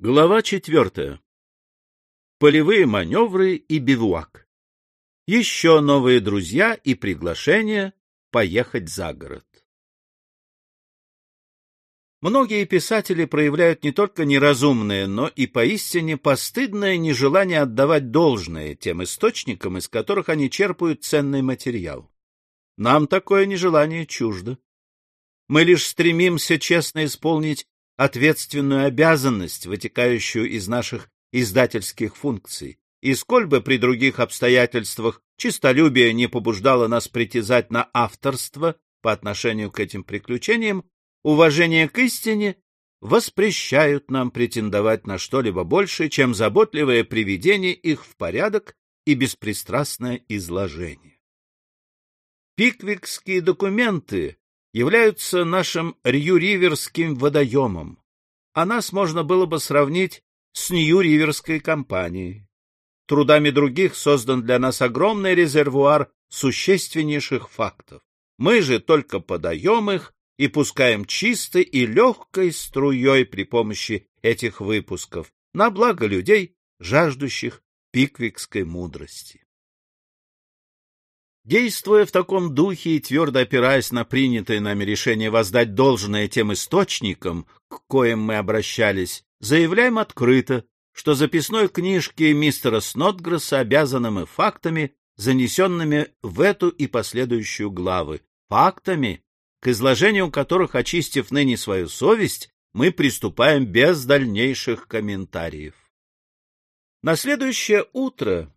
Глава четвертая. Полевые маневры и бивуак. Еще новые друзья и приглашения поехать за город. Многие писатели проявляют не только неразумное, но и поистине постыдное нежелание отдавать должное тем источникам, из которых они черпают ценный материал. Нам такое нежелание чуждо. Мы лишь стремимся честно исполнить ответственную обязанность, вытекающую из наших издательских функций, и сколь бы при других обстоятельствах чистолюбие не побуждало нас притязать на авторство по отношению к этим приключениям, уважение к истине воспрещают нам претендовать на что-либо большее, чем заботливое приведение их в порядок и беспристрастное изложение. Пиквикские документы являются нашим Рью-Риверским водоемом, а нас можно было бы сравнить с Нью-Риверской компанией. Трудами других создан для нас огромный резервуар существеннейших фактов. Мы же только подаем их и пускаем чистой и легкой струей при помощи этих выпусков на благо людей, жаждущих пиквикской мудрости. Действуя в таком духе и твердо опираясь на принятое нами решение воздать должное тем источникам, к коим мы обращались, заявляем открыто, что записной книжке мистера Снотгресса обязаны мы фактами, занесенными в эту и последующую главы, фактами, к изложению которых, очистив ныне свою совесть, мы приступаем без дальнейших комментариев. На следующее утро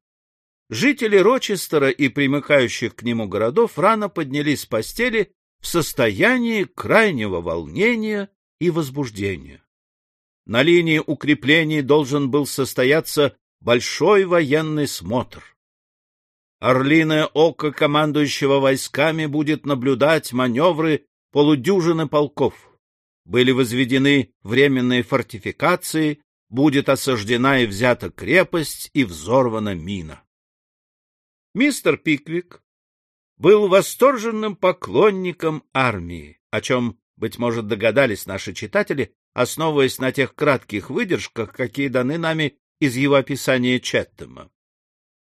Жители Рочестера и примыкающих к нему городов рано поднялись с постели в состоянии крайнего волнения и возбуждения. На линии укреплений должен был состояться большой военный смотр. Орлиное око командующего войсками будет наблюдать маневры полудюжины полков. Были возведены временные фортификации, будет осаждена и взята крепость и взорвана мина. Мистер Пиквик был восторженным поклонником армии, о чем, быть может, догадались наши читатели, основываясь на тех кратких выдержках, какие даны нами из его описания Четтема.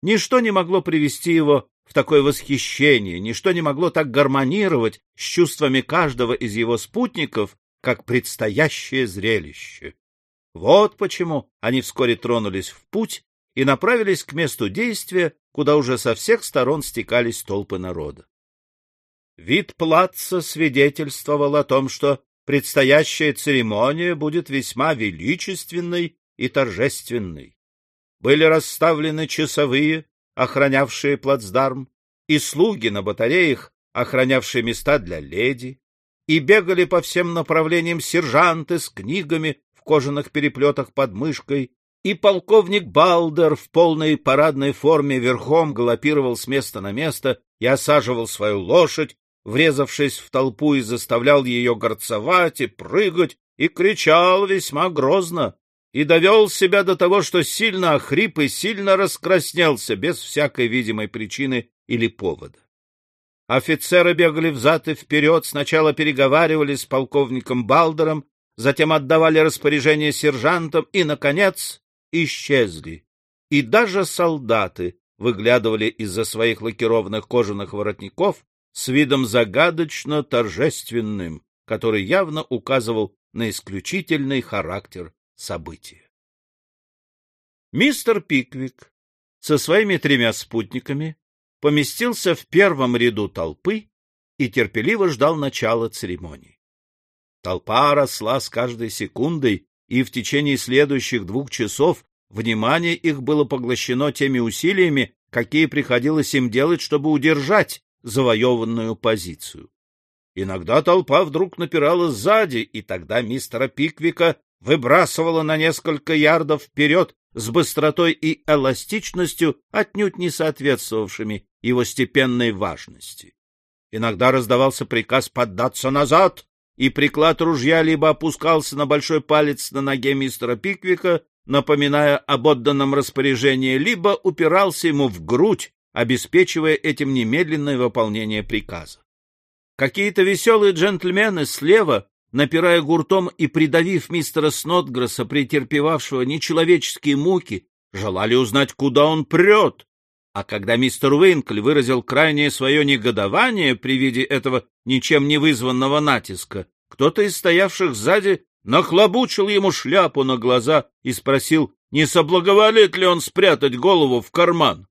Ничто не могло привести его в такое восхищение, ничто не могло так гармонировать с чувствами каждого из его спутников, как предстоящее зрелище. Вот почему они вскоре тронулись в путь и направились к месту действия, куда уже со всех сторон стекались толпы народа. Вид плаца свидетельствовал о том, что предстоящая церемония будет весьма величественной и торжественной. Были расставлены часовые, охранявшие плацдарм, и слуги на батареях, охранявшие места для леди, и бегали по всем направлениям сержанты с книгами в кожаных переплетах под мышкой и полковник Балдер в полной парадной форме верхом галопировал с места на место и осаживал свою лошадь, врезавшись в толпу и заставлял ее горцевать и прыгать, и кричал весьма грозно, и довел себя до того, что сильно охрип и сильно раскраснелся, без всякой видимой причины или повода. Офицеры бегали взад и вперед, сначала переговаривались с полковником Балдером, затем отдавали распоряжение сержантам и, наконец, исчезли, и даже солдаты выглядывали из-за своих лакированных кожаных воротников с видом загадочно торжественным, который явно указывал на исключительный характер события. Мистер Пиквик со своими тремя спутниками поместился в первом ряду толпы и терпеливо ждал начала церемонии. Толпа росла с каждой секундой, и в течение следующих двух часов внимание их было поглощено теми усилиями, какие приходилось им делать, чтобы удержать завоеванную позицию. Иногда толпа вдруг напирала сзади, и тогда мистера Пиквика выбрасывала на несколько ярдов вперед с быстротой и эластичностью, отнюдь не соответствовавшими его степенной важности. Иногда раздавался приказ поддаться назад, и приклад ружья либо опускался на большой палец на ноге мистера Пиквика, напоминая об отданном распоряжении, либо упирался ему в грудь, обеспечивая этим немедленное выполнение приказа. Какие-то веселые джентльмены слева напирая гуртом и придавив мистера Снотгресса, претерпевавшего нечеловеческие муки, желали узнать, куда он прет. А когда мистер Уинкль выразил крайнее свое негодование при виде этого ничем не вызванного натиска, кто-то из стоявших сзади нахлобучил ему шляпу на глаза и спросил, не соблаговолит ли он спрятать голову в карман.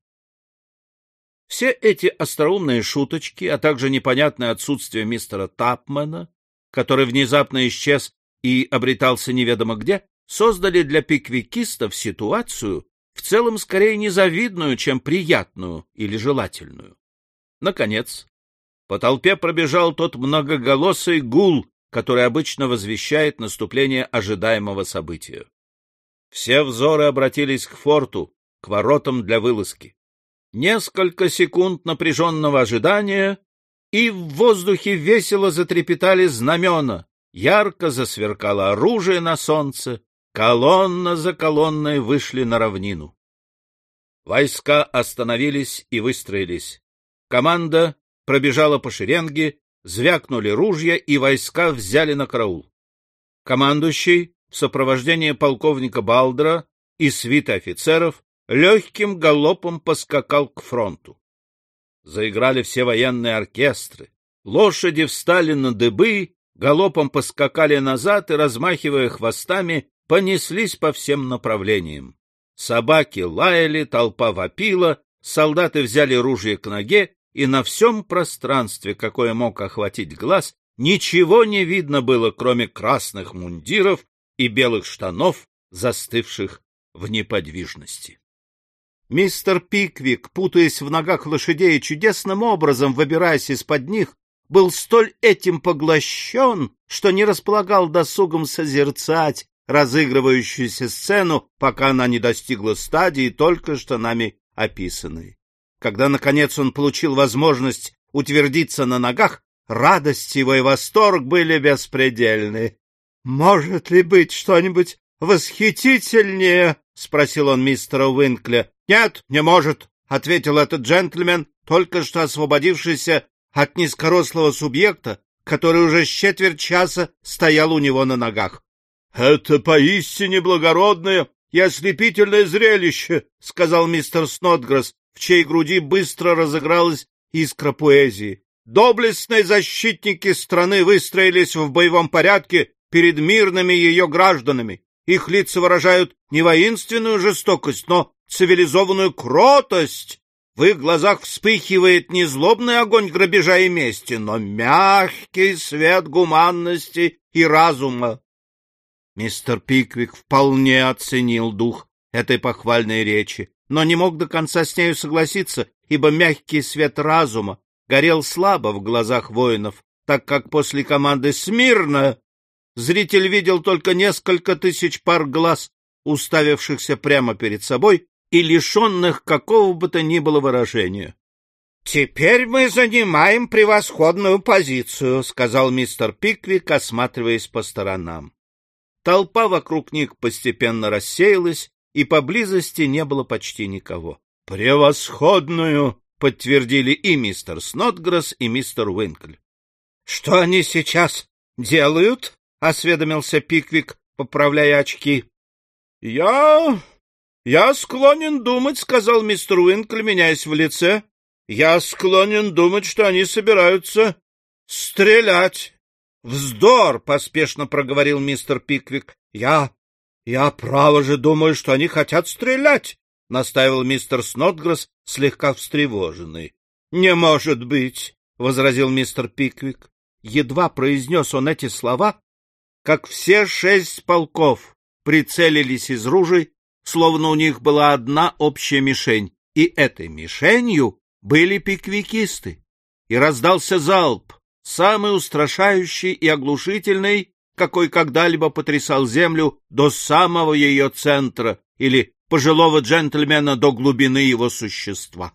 Все эти остроумные шуточки, а также непонятное отсутствие мистера Тапмана, который внезапно исчез и обретался неведомо где, создали для пиквикистов ситуацию, в целом скорее незавидную, чем приятную или желательную. Наконец, по толпе пробежал тот многоголосый гул, который обычно возвещает наступление ожидаемого события. Все взоры обратились к форту, к воротам для вылазки. Несколько секунд напряженного ожидания, и в воздухе весело затрепетали знамена, ярко засверкало оружие на солнце, колонна за колонной вышли на равнину. Войска остановились и выстроились. Команда пробежала по шеренге, звякнули ружья, и войска взяли на караул. Командующий в сопровождении полковника Балдера и свита офицеров легким галопом поскакал к фронту. Заиграли все военные оркестры, лошади встали на дыбы, галопом поскакали назад и, размахивая хвостами, понеслись по всем направлениям. Собаки лаяли, толпа вопила, солдаты взяли ружье к ноге, и на всем пространстве, какое мог охватить глаз, ничего не видно было, кроме красных мундиров и белых штанов, застывших в неподвижности. Мистер Пиквик, путаясь в ногах лошадей и чудесным образом выбираясь из-под них, был столь этим поглощен, что не располагал досугом созерцать разыгрывающуюся сцену, пока она не достигла стадии, только что нами описанной. Когда, наконец, он получил возможность утвердиться на ногах, радость его и восторг были беспредельны. — Может ли быть что-нибудь восхитительнее? — спросил он мистера Уинкля. — Нет, не может, — ответил этот джентльмен, только что освободившийся от низкорослого субъекта, который уже с четверть часа стоял у него на ногах. — Это поистине благородное и ослепительное зрелище, — сказал мистер Снотгресс, в чьей груди быстро разыгралась искра поэзии. Доблестные защитники страны выстроились в боевом порядке перед мирными ее гражданами. Их лица выражают не воинственную жестокость, но цивилизованную кротость. В их глазах вспыхивает не злобный огонь грабежа и мести, но мягкий свет гуманности и разума. Мистер Пиквик вполне оценил дух этой похвальной речи, но не мог до конца с нею согласиться, ибо мягкий свет разума горел слабо в глазах воинов, так как после команды «Смирно» Зритель видел только несколько тысяч пар глаз, уставившихся прямо перед собой и лишенных какого бы то ни было выражения. — Теперь мы занимаем превосходную позицию, — сказал мистер Пиквик, осматриваясь по сторонам. Толпа вокруг них постепенно рассеялась, и поблизости не было почти никого. — Превосходную! — подтвердили и мистер Снотгресс, и мистер Уинкль. — Что они сейчас делают? — осведомился Пиквик, поправляя очки. — Я... я склонен думать, — сказал мистер Уинкл, меняясь в лице. — Я склонен думать, что они собираются стрелять. — Вздор! — поспешно проговорил мистер Пиквик. — Я... я право же думаю, что они хотят стрелять, — настаивал мистер Снотгресс, слегка встревоженный. — Не может быть! — возразил мистер Пиквик. Едва произнес он эти слова, как все шесть полков прицелились из ружей, словно у них была одна общая мишень, и этой мишенью были пиквикисты. И раздался залп, самый устрашающий и оглушительный, какой когда-либо потрясал землю до самого ее центра или пожилого джентльмена до глубины его существа.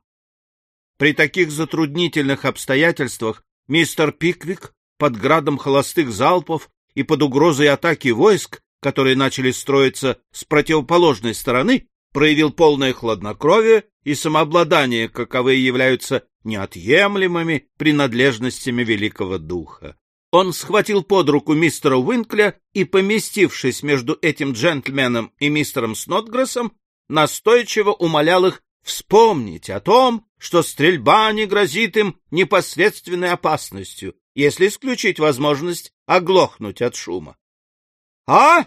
При таких затруднительных обстоятельствах мистер Пиквик под градом холостых залпов и под угрозой атаки войск, которые начали строиться с противоположной стороны, проявил полное хладнокровие и самообладание, каковые являются неотъемлемыми принадлежностями Великого Духа. Он схватил под руку мистера Уинкля и, поместившись между этим джентльменом и мистером Снотгрессом, настойчиво умолял их вспомнить о том, что стрельба не грозит им непосредственной опасностью, если исключить возможность оглохнуть от шума. — А?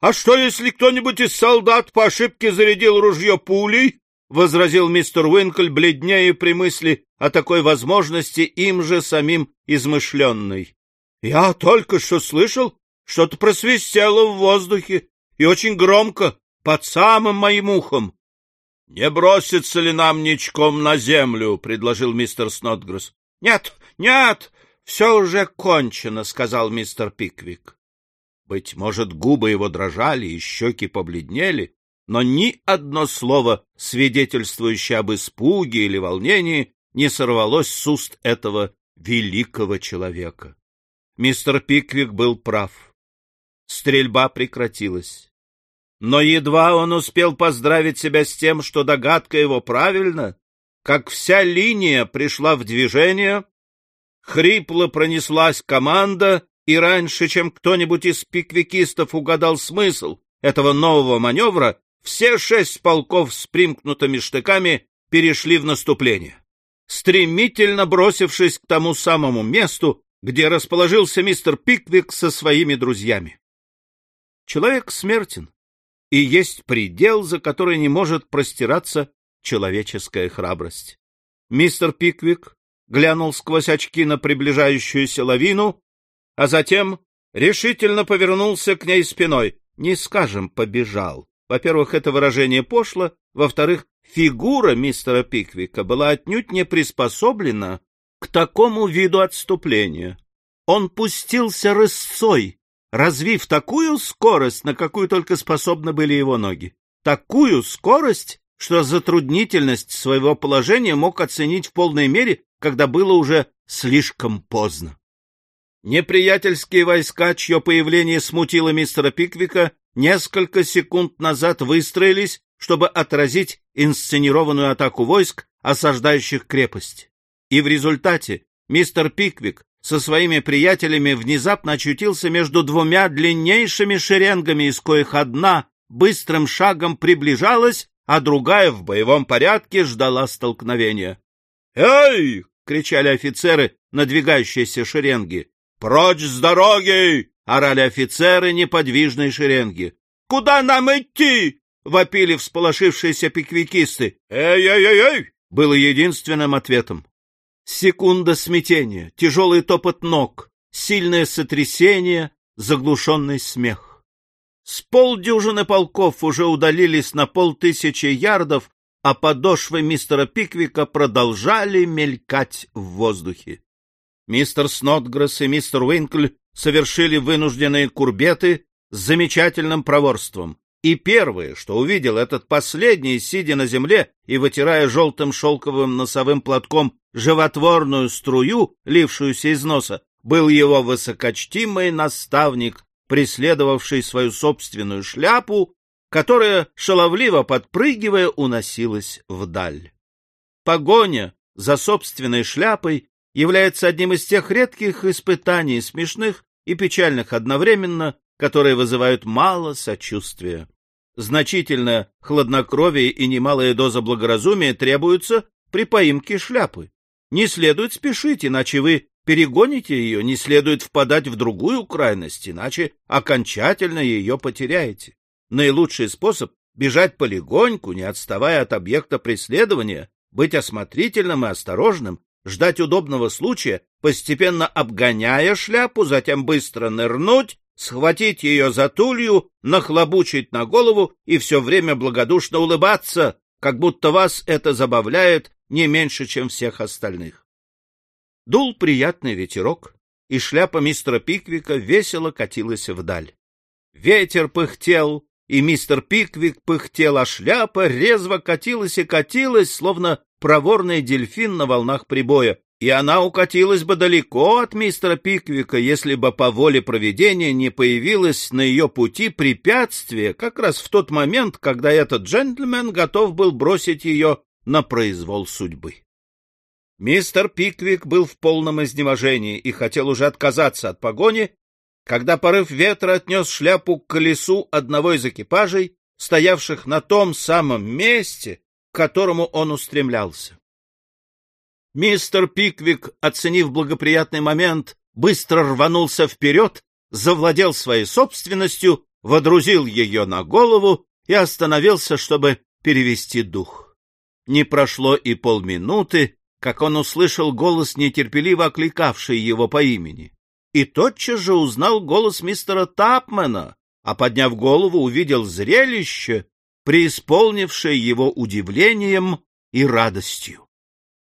А что, если кто-нибудь из солдат по ошибке зарядил ружье пулей? — возразил мистер Уинкль, бледнее при мысли о такой возможности им же самим измышленной. — Я только что слышал, что-то просвистело в воздухе, и очень громко, под самым моим ухом. — Не бросится ли нам ничком на землю? — предложил мистер Снотгресс. — Нет, нет, все уже кончено, — сказал мистер Пиквик. Быть может, губы его дрожали и щеки побледнели, но ни одно слово, свидетельствующее об испуге или волнении, не сорвалось с уст этого великого человека. Мистер Пиквик был прав. Стрельба прекратилась. Но едва он успел поздравить себя с тем, что догадка его правильна, как вся линия пришла в движение, хрипло пронеслась команда, и раньше, чем кто-нибудь из пиквикистов угадал смысл этого нового маневра, все шесть полков с примкнутыми штыками перешли в наступление. Стремительно бросившись к тому самому месту, где расположился мистер Пиквик со своими друзьями. Человек смертен, и есть предел, за который не может простираться человеческая храбрость. Мистер Пиквик глянул сквозь очки на приближающуюся лавину, а затем решительно повернулся к ней спиной, не скажем побежал. Во-первых, это выражение пошло, во-вторых, фигура мистера Пиквика была отнюдь не приспособлена к такому виду отступления. Он пустился рысцой, развив такую скорость, на какую только способны были его ноги. Такую скорость, что затруднительность своего положения мог оценить в полной мере, когда было уже слишком поздно. Неприятельские войска, чье появление смутило мистера Пиквика, несколько секунд назад выстроились, чтобы отразить инсценированную атаку войск, осаждающих крепость. И в результате мистер Пиквик со своими приятелями внезапно очутился между двумя длиннейшими шеренгами, из коих одна быстрым шагом приближалась, а другая в боевом порядке ждала столкновения. «Эй!» — кричали офицеры надвигающиеся шеренги. «Прочь с дороги!» — орали офицеры неподвижной шеренги. «Куда нам идти?» — вопили всполошившиеся пиквикисты. «Эй-эй-эй-эй!» — было единственным ответом. Секунда смятения, тяжелый топот ног, сильное сотрясение, заглушенный смех. С полдюжины полков уже удалились на полтысячи ярдов, а подошвы мистера Пиквика продолжали мелькать в воздухе. Мистер Снотгресс и мистер Уинкль совершили вынужденные курбеты с замечательным проворством. И первое, что увидел этот последний, сидя на земле и вытирая желтым шелковым носовым платком животворную струю, лившуюся из носа, был его высокочтимый наставник, преследовавший свою собственную шляпу, которая, шаловливо подпрыгивая, уносилась вдаль. Погоня за собственной шляпой является одним из тех редких испытаний, смешных и печальных одновременно, которые вызывают мало сочувствия. Значительное хладнокровие и немалая доза благоразумия требуются при поимке шляпы. Не следует спешить, иначе вы перегоните ее, не следует впадать в другую крайность, иначе окончательно ее потеряете. Наилучший способ — бежать полегоньку, не отставая от объекта преследования, быть осмотрительным и осторожным, ждать удобного случая, постепенно обгоняя шляпу, затем быстро нырнуть, схватить ее за тулью, нахлобучить на голову и все время благодушно улыбаться, как будто вас это забавляет не меньше, чем всех остальных. Дул приятный ветерок, и шляпа мистера Пиквика весело катилась вдаль. Ветер пыхтел, и мистер Пиквик пыхтел, а шляпа резво катилась и катилась, словно проворный дельфин на волнах прибоя, и она укатилась бы далеко от мистера Пиквика, если бы по воле проведения не появилось на ее пути препятствие как раз в тот момент, когда этот джентльмен готов был бросить ее на произвол судьбы. Мистер Пиквик был в полном изнеможении и хотел уже отказаться от погони, когда порыв ветра отнес шляпу к колесу одного из экипажей, стоявших на том самом месте, к которому он устремлялся. Мистер Пиквик, оценив благоприятный момент, быстро рванулся вперед, завладел своей собственностью, водрузил ее на голову и остановился, чтобы перевести дух. Не прошло и полминуты, как он услышал голос, нетерпеливо окликавший его по имени и тотчас же узнал голос мистера Тапмена, а, подняв голову, увидел зрелище, преисполнившее его удивлением и радостью.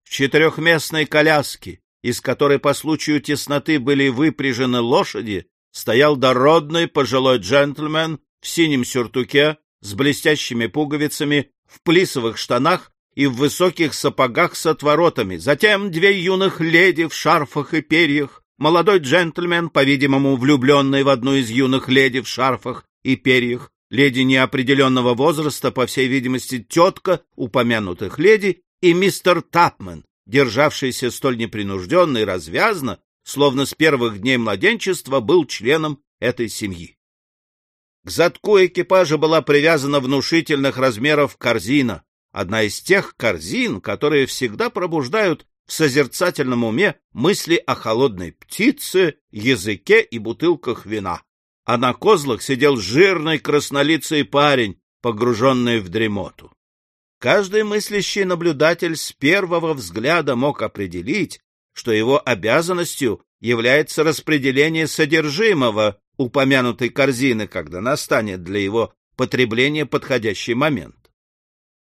В четырехместной коляске, из которой по случаю тесноты были выпряжены лошади, стоял дородный пожилой джентльмен в синем сюртуке с блестящими пуговицами, в плисовых штанах и в высоких сапогах с отворотами, затем две юных леди в шарфах и перьях, Молодой джентльмен, по-видимому, влюбленный в одну из юных леди в шарфах и перьях, леди неопределенного возраста, по всей видимости, тетка упомянутых леди, и мистер Тапмен, державшийся столь непринужденно и развязно, словно с первых дней младенчества был членом этой семьи. К задку экипажа была привязана внушительных размеров корзина, одна из тех корзин, которые всегда пробуждают в созерцательном уме мысли о холодной птице, языке и бутылках вина. А на козлах сидел жирный краснолицый парень, погруженный в дремоту. Каждый мыслящий наблюдатель с первого взгляда мог определить, что его обязанностью является распределение содержимого упомянутой корзины, когда настанет для его потребления подходящий момент.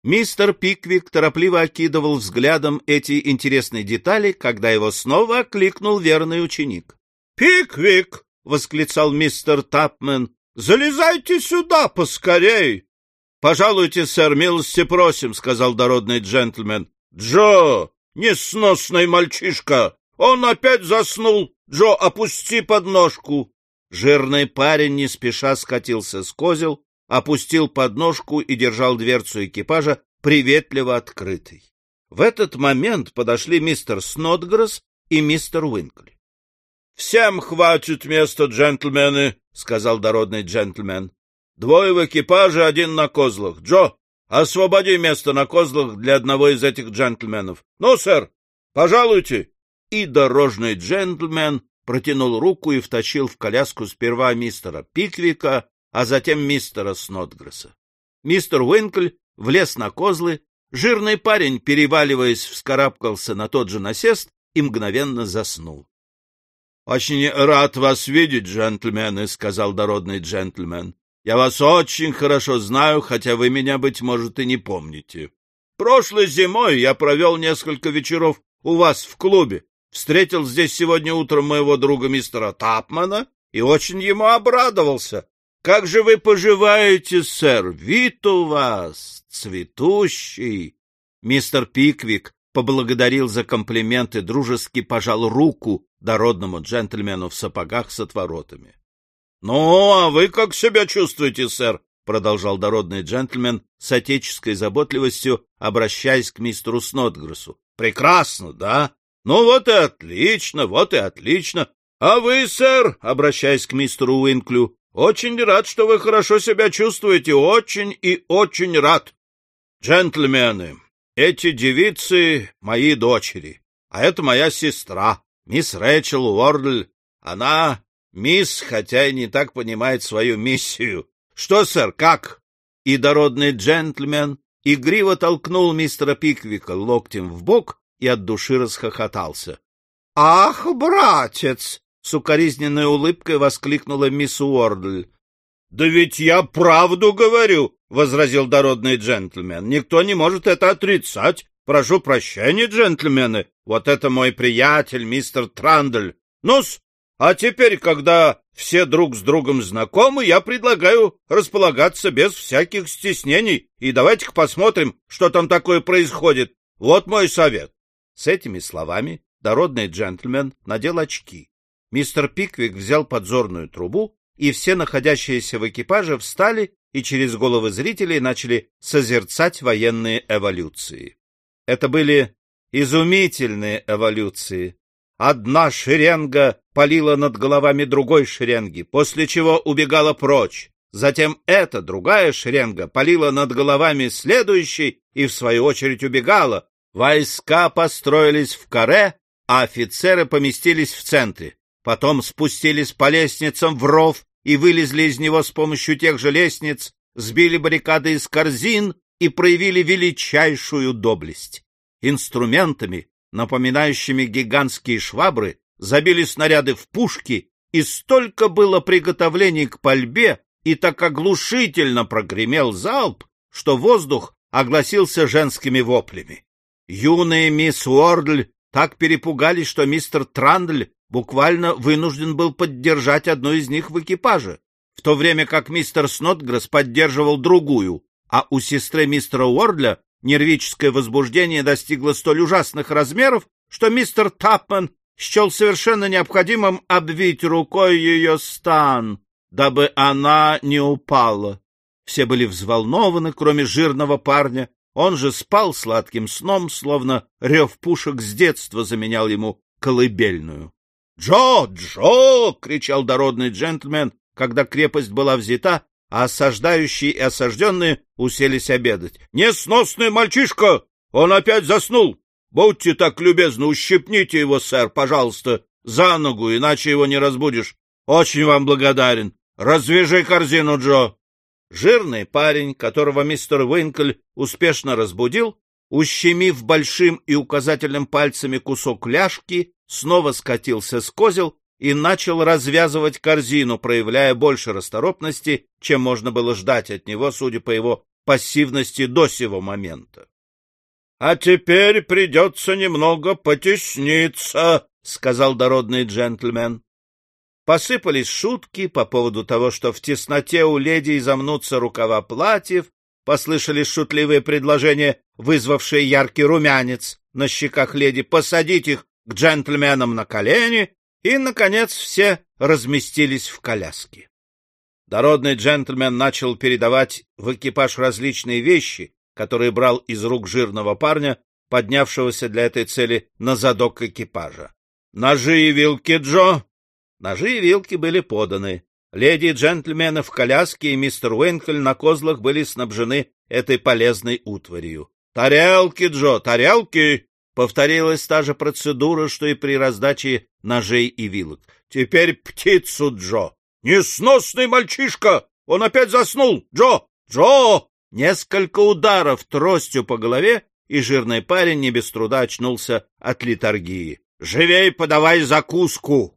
Мистер Пиквик торопливо окидывал взглядом эти интересные детали, когда его снова окликнул верный ученик. — Пиквик! — восклицал мистер Тапмен. — Залезайте сюда поскорей! — Пожалуйте, сэр, милости просим, — сказал дородный джентльмен. — Джо, несносный мальчишка! Он опять заснул! Джо, опусти подножку! Жирный парень не спеша скатился с козел, опустил подножку и держал дверцу экипажа приветливо открытой. В этот момент подошли мистер Снотгресс и мистер Уинкли. — Всем хватит места, джентльмены, — сказал дородный джентльмен. — Двое в экипаже, один на козлах. Джо, освободи место на козлах для одного из этих джентльменов. Ну, сэр, пожалуйте. И дорожный джентльмен протянул руку и втащил в коляску сперва мистера Пиквика, а затем мистера Снотгресса. Мистер Уинкль влез на козлы, жирный парень, переваливаясь, вскарабкался на тот же насест и мгновенно заснул. — Очень рад вас видеть, джентльмены, — сказал дородный джентльмен. — Я вас очень хорошо знаю, хотя вы меня, быть может, и не помните. Прошлой зимой я провел несколько вечеров у вас в клубе, встретил здесь сегодня утром моего друга мистера Тапмана и очень ему обрадовался. Как же вы поживаете, сэр? Вид у вас цветущий. Мистер Пиквик поблагодарил за комплименты, дружески пожал руку дородному джентльмену в сапогах с отворотами. — Ну, а вы как себя чувствуете, сэр? — продолжал дородный джентльмен с отеческой заботливостью, обращаясь к мистеру Снотгрессу. — Прекрасно, да? Ну вот и отлично, вот и отлично. А вы, сэр, обращаясь к мистеру Уинклю, очень рад, что вы хорошо себя чувствуете, очень и очень рад. Джентльмены, эти девицы — мои дочери, а это моя сестра, мисс Рэчел Уордль. Она мисс, хотя и не так понимает свою миссию. Что, сэр, как? И дородный джентльмен игриво толкнул мистера Пиквика локтем в бок и от души расхохотался. — Ах, братец! С укоризненной улыбкой воскликнула мисс Уордль. — Да ведь я правду говорю, — возразил дородный джентльмен. — Никто не может это отрицать. Прошу прощения, джентльмены. Вот это мой приятель, мистер Трандль. Ну-с, а теперь, когда все друг с другом знакомы, я предлагаю располагаться без всяких стеснений. И давайте-ка посмотрим, что там такое происходит. Вот мой совет. С этими словами дородный джентльмен надел очки Мистер Пиквик взял подзорную трубу, и все находящиеся в экипаже встали и через головы зрителей начали созерцать военные эволюции. Это были Изумительные эволюции. Одна шеренга палила над головами другой шеренги, после чего убегала прочь. Затем эта другая шеренга палила над головами следующей и, в свою очередь, убегала. Войска построились в каре, а офицеры поместились в центре. Потом спустились по лестницам в ров и вылезли из него с помощью тех же лестниц, сбили баррикады из корзин и проявили величайшую доблесть. Инструментами, напоминающими гигантские швабры, забили снаряды в пушки, и столько было приготовлений к пальбе, и так оглушительно прогремел залп, что воздух огласился женскими воплями. Юная мисс Уордль так перепугались, что мистер Трандль буквально вынужден был поддержать одну из них в экипаже, в то время как мистер Снотгресс поддерживал другую, а у сестры мистера Уордля нервическое возбуждение достигло столь ужасных размеров, что мистер Тапман счел совершенно необходимым обвить рукой ее стан, дабы она не упала. Все были взволнованы, кроме жирного парня. Он же спал сладким сном, словно рев пушек с детства заменял ему колыбельную. — Джо! Джо! — кричал дородный джентльмен, когда крепость была взята, а осаждающие и осажденные уселись обедать. — Несносный мальчишка! Он опять заснул! Будьте так любезны, ущипните его, сэр, пожалуйста, за ногу, иначе его не разбудишь. Очень вам благодарен. Развяжи корзину, Джо. Жирный парень, которого мистер Уинкль успешно разбудил, ущемив большим и указательным пальцами кусок ляжки, снова скатился с козел и начал развязывать корзину, проявляя больше расторопности, чем можно было ждать от него, судя по его пассивности до сего момента. — А теперь придется немного потесниться, — сказал дородный джентльмен. Посыпались шутки по поводу того, что в тесноте у леди изомнутся рукава платьев, послышались шутливые предложения, вызвавшие яркий румянец на щеках леди, посадить их к джентльменам на колени, и, наконец, все разместились в коляске. Дородный джентльмен начал передавать в экипаж различные вещи, которые брал из рук жирного парня, поднявшегося для этой цели на задок экипажа. — Ножи и вилки, Джо! Ножи и вилки были поданы. Леди и джентльмены в коляске и мистер Уинкль на козлах были снабжены этой полезной утварью. «Тарелки, Джо, тарелки!» Повторилась та же процедура, что и при раздаче ножей и вилок. «Теперь птицу, Джо!» «Несносный мальчишка! Он опять заснул! Джо! Джо!» Несколько ударов тростью по голове, и жирный парень не без труда очнулся от литургии. «Живей подавай закуску!»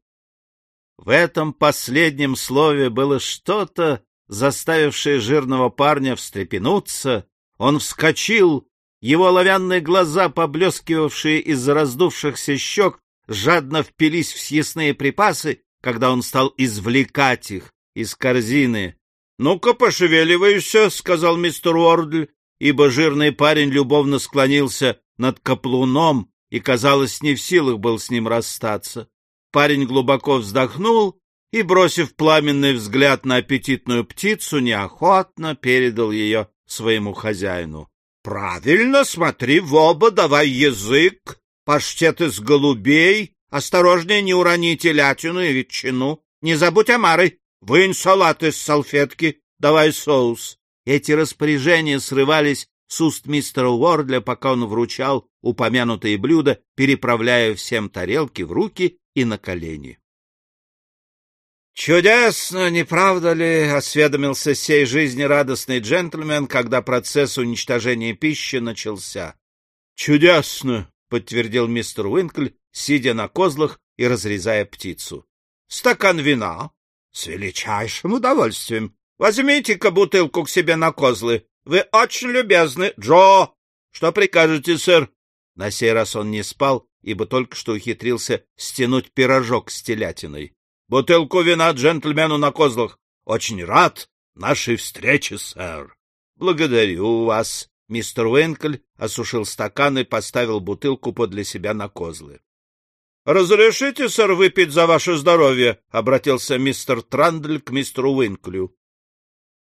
В этом последнем слове было что-то, заставившее жирного парня встрепенуться. Он вскочил, его оловянные глаза, поблескивавшие из раздувшихся щек, жадно впились в съестные припасы, когда он стал извлекать их из корзины. — Ну-ка, пошевеливайся, — сказал мистер Уордль, ибо жирный парень любовно склонился над каплуном и, казалось, не в силах был с ним расстаться. Парень глубоко вздохнул и, бросив пламенный взгляд на аппетитную птицу, неохотно передал ее своему хозяину. — Правильно, смотри в оба, давай язык, паштет из голубей, осторожнее не урони телятину и ветчину, не забудь омары, вынь салат из салфетки, давай соус. Эти распоряжения срывались с уст мистера Уордля, пока он вручал упомянутые блюда, переправляя всем тарелки в руки и на колени. «Чудесно, не правда ли?» — осведомился сей жизнерадостный джентльмен, когда процесс уничтожения пищи начался. «Чудесно!» — подтвердил мистер Уинкль, сидя на козлах и разрезая птицу. «Стакан вина?» «С величайшим удовольствием. Возьмите-ка бутылку к себе на козлы. Вы очень любезны, Джо!» «Что прикажете, сэр?» На сей раз он не спал, ибо только что ухитрился стянуть пирожок с телятиной. — Бутылку вина джентльмену на козлах. Очень рад нашей встрече, сэр. — Благодарю вас. Мистер Уэнкль осушил стакан и поставил бутылку подле себя на козлы. — Разрешите, сэр, выпить за ваше здоровье? — обратился мистер Трандль к мистеру Уинклю. —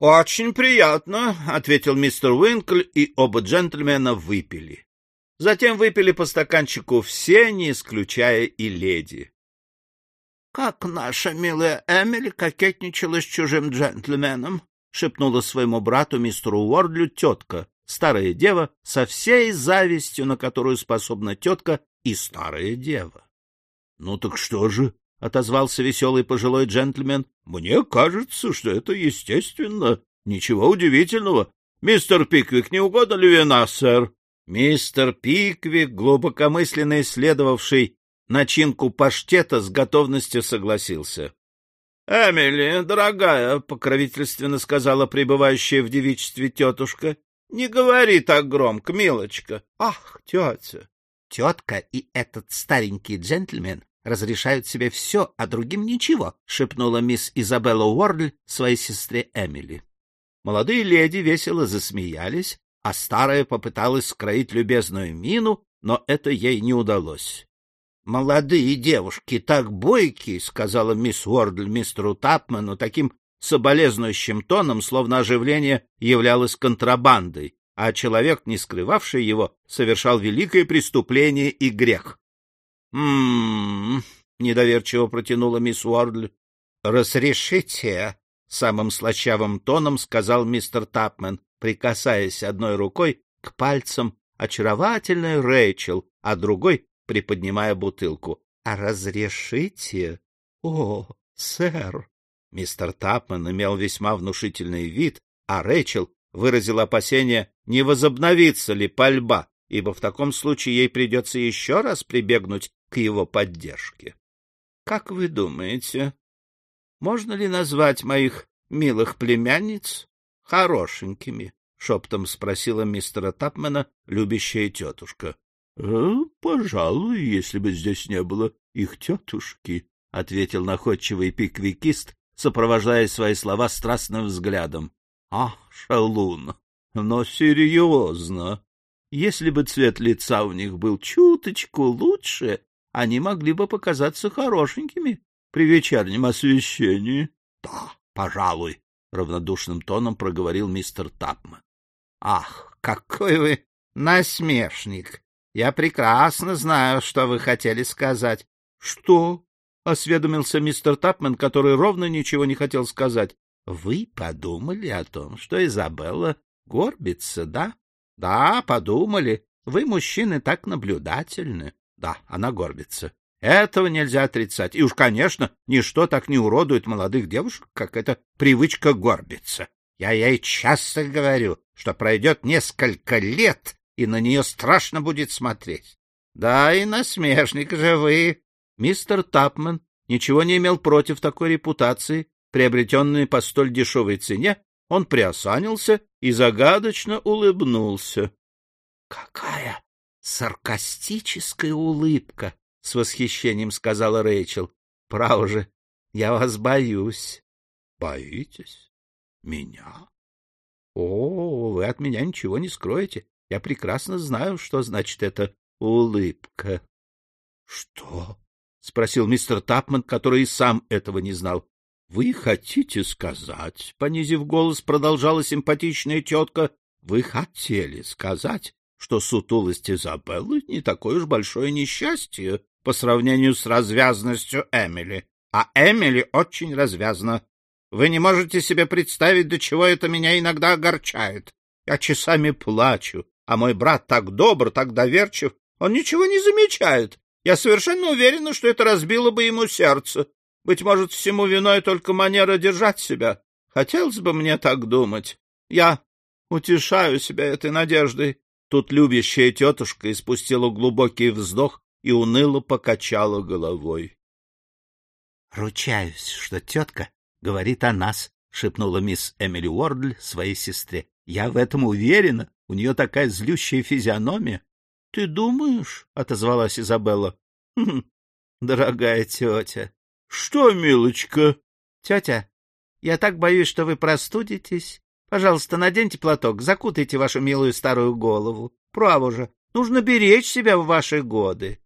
Очень приятно, — ответил мистер Уинкль, и оба джентльмена выпили. Затем выпили по стаканчику все, не исключая и леди. — Как наша милая Эмили кокетничала с чужим джентльменом, — шепнула своему брату мистеру Уордлю тетка, старая дева, со всей завистью, на которую способна тетка и старая дева. — Ну так что же? — отозвался веселый пожилой джентльмен. — Мне кажется, что это естественно. Ничего удивительного. Мистер Пиквик, не угодно ли вина, сэр? Мистер Пиквик, глубокомысленно исследовавший начинку паштета, с готовностью согласился. — Эмили, дорогая, — покровительственно сказала пребывающая в девичестве тетушка, — не говори так громко, милочка. — Ах, тетя! Тетка и этот старенький джентльмен разрешают себе все, а другим ничего, — шепнула мисс Изабелла Уорль своей сестре Эмили. Молодые леди весело засмеялись, а старая попыталась скроить любезную мину, но это ей не удалось. — Молодые девушки так бойкие, — сказала мисс Уордль мистеру Тапману таким соболезнующим тоном, словно оживление являлось контрабандой, а человек, не скрывавший его, совершал великое преступление и грех. «М-м-м», недоверчиво протянула мисс Уордль. «Разрешите?» — самым слащавым тоном сказал мистер Тапмен, прикасаясь одной рукой к пальцам очаровательной Рэйчел, а другой приподнимая бутылку. — А разрешите? — О, сэр! Мистер Тапмен имел весьма внушительный вид, а Рэйчел выразил опасение, не возобновится ли пальба, ибо в таком случае ей придется еще раз прибегнуть к его поддержке. — Как вы думаете, можно ли назвать моих милых племянниц хорошенькими? — шептом спросила мистера Тапмена любящая тетушка. «Э, — Пожалуй, если бы здесь не было их тетушки, — ответил находчивый пиквикист, сопровождая свои слова страстным взглядом. — Ах, шалун! Но серьезно! Если бы цвет лица у них был чуточку лучше, они могли бы показаться хорошенькими при вечернем освещении. — Да, пожалуй, — равнодушным тоном проговорил мистер Тапман. — Ах, какой вы насмешник! Я прекрасно знаю, что вы хотели сказать. — Что? — осведомился мистер Тапман, который ровно ничего не хотел сказать. — Вы подумали о том, что Изабелла горбится, да? — Да, подумали. Вы, мужчины, так наблюдательны. Да, она горбится. Этого нельзя отрицать. И уж, конечно, ничто так не уродует молодых девушек, как эта привычка горбиться. Я ей часто говорю, что пройдет несколько лет, и на нее страшно будет смотреть. Да и насмешник же вы. Мистер Тапман ничего не имел против такой репутации, приобретенной по столь дешевой цене, он приосанился и загадочно улыбнулся. — Какая саркастическая улыбка! — с восхищением сказала Рэйчел. — Право же, я вас боюсь. — Боитесь? Меня? — О, вы от меня ничего не скроете. Я прекрасно знаю, что значит эта улыбка. — Что? — спросил мистер Тапман, который и сам этого не знал. — Вы хотите сказать, — понизив голос, продолжала симпатичная тетка, — вы хотели сказать, что сутулость Изабеллы не такое уж большое несчастье по сравнению с развязностью Эмили. А Эмили очень развязна. Вы не можете себе представить, до чего это меня иногда огорчает. Я часами плачу, а мой брат так добр, так доверчив, он ничего не замечает. Я совершенно уверена, что это разбило бы ему сердце. Быть может, всему виной только манера держать себя. Хотелось бы мне так думать. Я утешаю себя этой надеждой. Тут любящая тетушка испустила глубокий вздох и уныло покачала головой. — Ручаюсь, что тетка говорит о нас, — шепнула мисс Эмили Уордль своей сестре. — Я в этом уверена. У нее такая злющая физиономия. — Ты думаешь? — отозвалась Изабелла. «Хм, — Дорогая тетя. — Что, милочка? — Тетя, я так боюсь, что вы простудитесь. Пожалуйста, наденьте платок, закутайте вашу милую старую голову. Право же, нужно беречь себя в ваши годы.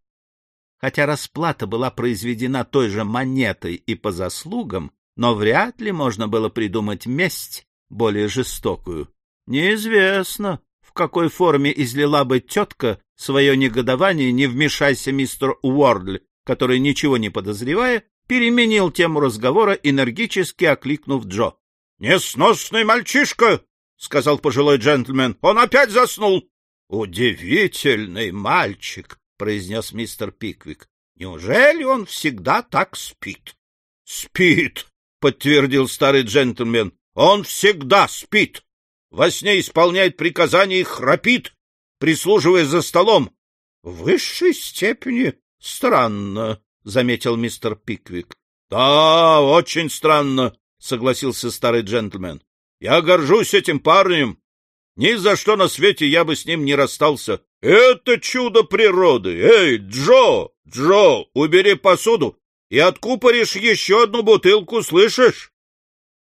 Хотя расплата была произведена той же монетой и по заслугам, но вряд ли можно было придумать месть более жестокую. Неизвестно, в какой форме излила бы тетка свое негодование «Не вмешайся, мистер Уордль», который, ничего не подозревая, переменил тему разговора, энергически окликнув Джо. — Несносный мальчишка! — сказал пожилой джентльмен. — Он опять заснул! — Удивительный мальчик! — произнес мистер Пиквик. — Неужели он всегда так спит? — Спит! — подтвердил старый джентльмен. — Он всегда спит! Во сне исполняет приказания и храпит, прислуживая за столом. — В высшей степени странно, — заметил мистер Пиквик. — Да, очень странно, — согласился старый джентльмен. — Я горжусь этим парнем. Ни за что на свете я бы с ним не расстался. Это чудо природы. Эй, Джо, Джо, убери посуду и откупоришь еще одну бутылку, слышишь?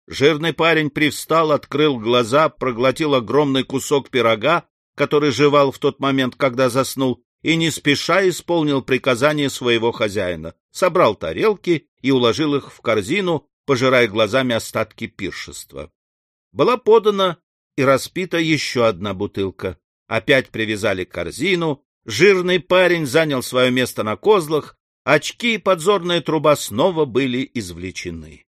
Жирный парень привстал, открыл глаза, проглотил огромный кусок пирога, который жевал в тот момент, когда заснул, и не спеша исполнил приказание своего хозяина, собрал тарелки и уложил их в корзину, пожирая глазами остатки пиршества. Была подана и распита еще одна бутылка. Опять привязали корзину, жирный парень занял свое место на козлах, очки и подзорная труба снова были извлечены.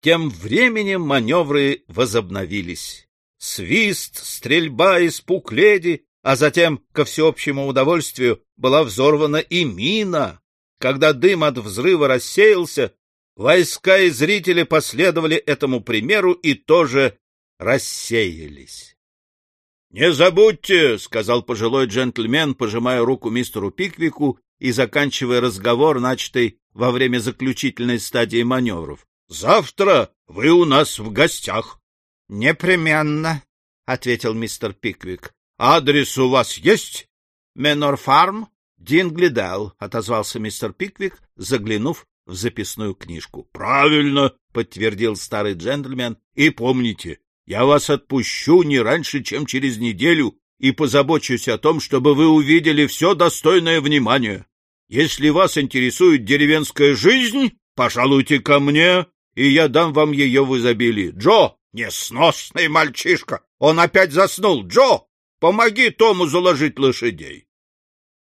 Тем временем маневры возобновились. Свист, стрельба, испуг леди, а затем, ко всеобщему удовольствию, была взорвана и мина. Когда дым от взрыва рассеялся, войска и зрители последовали этому примеру и тоже рассеялись. — Не забудьте, — сказал пожилой джентльмен, пожимая руку мистеру Пиквику и заканчивая разговор, начатый во время заключительной стадии маневров. — Завтра вы у нас в гостях. — Непременно, — ответил мистер Пиквик. — Адрес у вас есть? — Менор Фарм, Динглидал, — отозвался мистер Пиквик, заглянув в записную книжку. — Правильно, — подтвердил старый джентльмен. — И помните, я вас отпущу не раньше, чем через неделю, и позабочусь о том, чтобы вы увидели все достойное внимания. Если вас интересует деревенская жизнь, пожалуйте ко мне, и я дам вам ее в изобилии. Джо, несносный мальчишка, он опять заснул. Джо, помоги Тому заложить лошадей.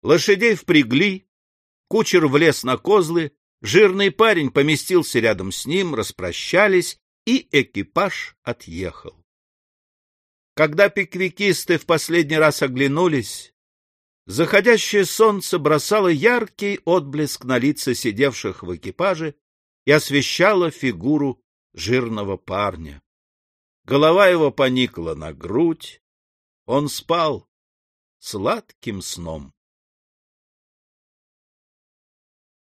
Лошадей впрягли, кучер влез на козлы, жирный парень поместился рядом с ним, распрощались, и экипаж отъехал. Когда пиквикисты в последний раз оглянулись, заходящее солнце бросало яркий отблеск на лица сидевших в экипаже и освещала фигуру жирного парня. Голова его поникла на грудь, он спал сладким сном.